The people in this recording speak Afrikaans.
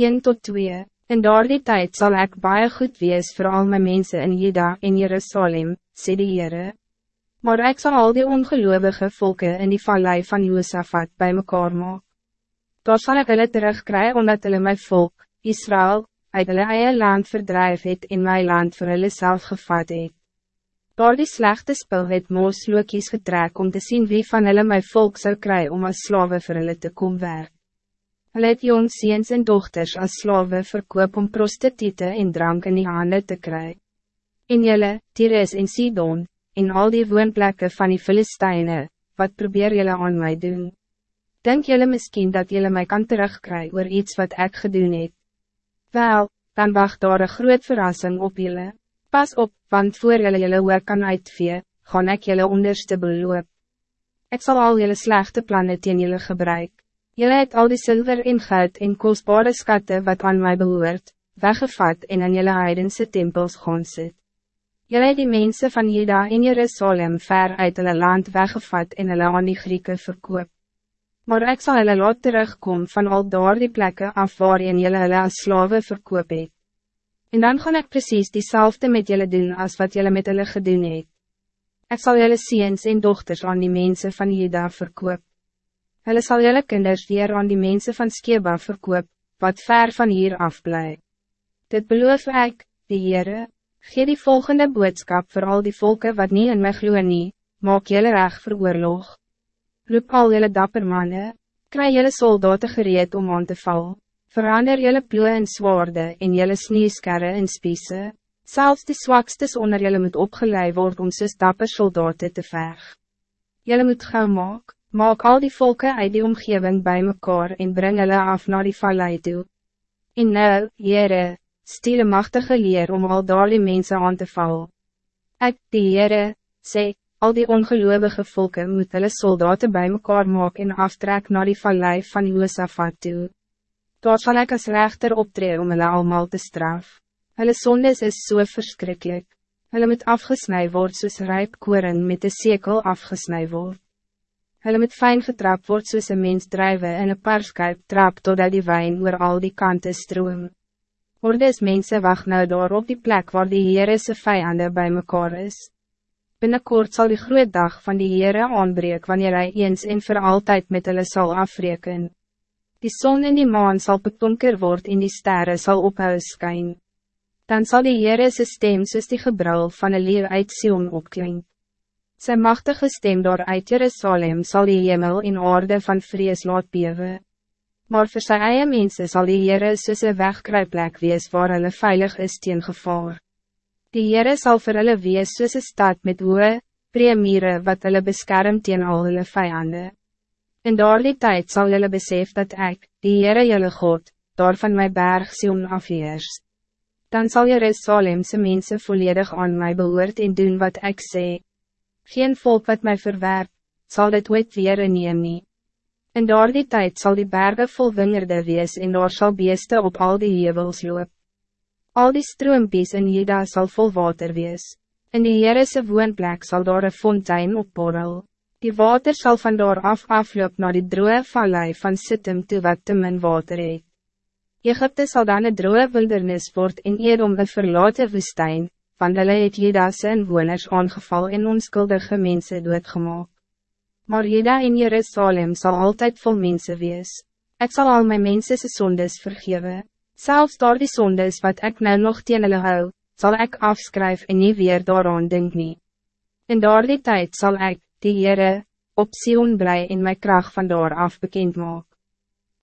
1 tot 2 In daardie tijd zal ik baie goed wees voor al mijn mensen in Juda en Jerusalem, sê die Heere. Maar ik zal al die ongeloovige volken in die vallei van Josafat bij mekaar maak. Daar zal ik hulle terugkry omdat hulle my volk, Israël, uit hulle eie land verdrijf het en my land voor hulle self gevat het. Daar die slechte spil het Moos Lokies getrek om te zien wie van hulle my volk zou kry om als slawe vir hulle te kom werk. Hulle het jong seens en dochters als slawe verkoop om prostitute en drank in die handen te kry. En julle, Tyrus en Sidon, en al die woonplekke van die Filisteine, wat probeer julle aan mij doen? Denk julle misschien dat julle mij kan terugkry oor iets wat ik gedoen het? Wel, dan wacht daar een groot verrassing op julle. Pas op, want voor julle julle ook kan uitvee, gaan ek julle onderste beloop. Ik zal al julle slechte plannen teen julle gebruik. Jullie het al die zilver en goud en kostbare skatten wat aan mij behoort, weggevat en in jullie heidense tempels gaan sit. Jullie het die mensen van Juda in Jerusalem ver uit hulle land weggevat en hulle aan die Grieken verkoop. Maar ik zal hulle laat terugkom van al daar die plekken af waarin jullie hulle as slawe verkoop het. En dan gaan ik precies diezelfde met jullie doen als wat jullie met hulle gedoen het. Ik zal jullie ziens en dochters aan die mensen van Juda verkoop. Hulle sal jylle kinders weer aan die mensen van Skeba verkoop, wat ver van hier af bly. Dit beloof ek, die Heere, gee die volgende boodskap voor al die volken wat niet in my gloe nie, maak jylle reg vir oorlog. Roep al jylle dapper manne, kry jylle soldaten gereed om aan te val, verander jylle ploe in zwaarde en jylle sneeskerre in spiese, zelfs die zwakstes onder jylle moet opgeleid worden om soos dapper soldaten te veg. Jylle moet gauw maak, Maak al die volken uit die omgeving bij mekaar en breng hulle af naar die vallei toe. En nou, Heere, een machtige leer om al daar die mense aan te val. Ek, die Heere, sê, al die ongeloovige volken moet hulle soldaten bij mekaar maak en aftrek naar die vallei van Josafat toe. Daar sal ek as rechter optreden om hulle allemaal te straf. Hulle sondes is so verschrikkelijk. Hulle moet afgesnij word soos rijp koring met de sekel afgesnij word. Hulle moet fijn getrap word soos een mens drijven en een parskuip trap totdat die wijn oor al die kanten stroom. Ordes mense wacht nou daar op die plek waar die Heere se vijande bij mekaar is. Binnenkort zal die groot dag van die Heere aanbreek wanneer hij eens en voor altijd met hulle sal afreken. Die zon en die maan zal betonker word en die sterren zal ophou skyn. Dan zal die Heere se stem soos die gebrul van een leeuw uit Sion opklink. Zijn machtige stem door uit Jerusalem zal die hemel in orde van vrees laat bewe. Maar voor sy eie mense sal die Heere soos een wegkruiplek wees waar hulle veilig is teen gevaar. Die Heere sal vir hulle wees soos een stad met hoë, premiere wat hulle beskerm teen al hulle vijanden. In daardie tijd zal julle besef dat ik, die Heere julle God, daar van my berg Sion afheers. Dan zal Jerusalemse mensen volledig aan mij behoort en doen wat ik zeg. Geen volk wat mij verwerp, zal dit ooit weer neem nie. In daardie tijd zal die bergen vol wingerde wees en daar sal beeste op al die hevels loop. Al die stroompies in Juda zal vol water wees. In die Heerese woonplek zal daar een fontein opborrel. Die water zal van daar af afloop naar die droge vallei van Sittim toe wat te min water het. Egypte zal dan een droge wildernis word en Edom een verlaten woestijn, want hulle het Jedase inwoners aangeval en onskuldige mense doodgemaak. Maar Jeda en Jerusalem zal altijd vol mensen wees. Ik zal al mijn mensen se sondes vergeven. Zelfs door die sondes wat ik nou nog teen hulle hou, zal ik afskryf en nie weer daaraan denk nie. In door die tijd zal ik, die Heere, op Sion blij in mijn kracht van daar af bekend maak.